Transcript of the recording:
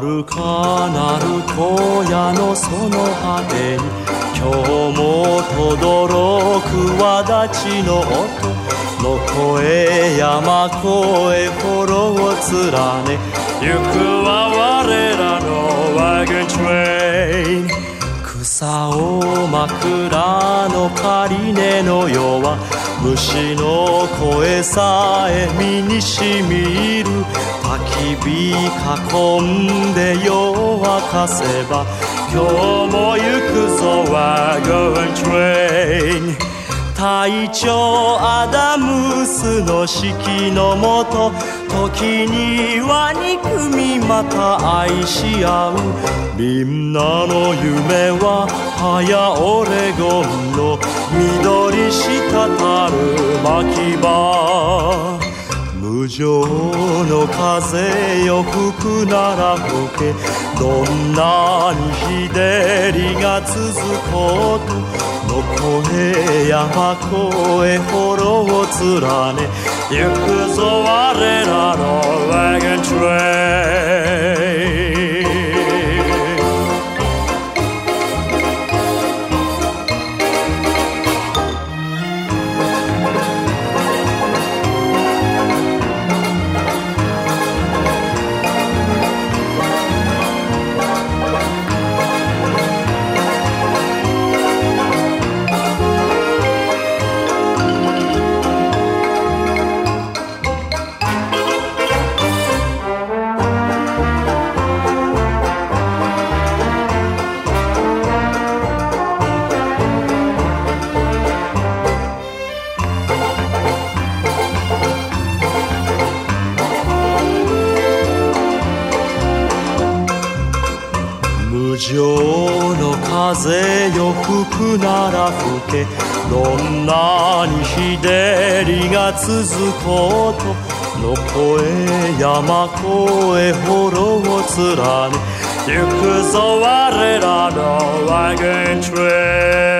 遥かなる荒野のその果てに今日もとどろく輪立ちの音。の声山越えフォローを連ね行くは朝を枕の仮根の世は虫の声さえ身にしみる。焚き火囲んで夜明かせば今日も行くぞ我が Train 隊長アダムスの指揮のもと時には憎みまた愛し合う。みんなの夢は早オレゴンの緑滴る牧場。無情の風よ吹くなら吹け。どんなに日照りが続こうとどこへ山越え幌を連ね。行くぞ我らのワゴントレイ情の風よ吹くなら吹けどんなに日照りが続こうとの声山越えフォローを連ね行くぞ我らのワゴントレイン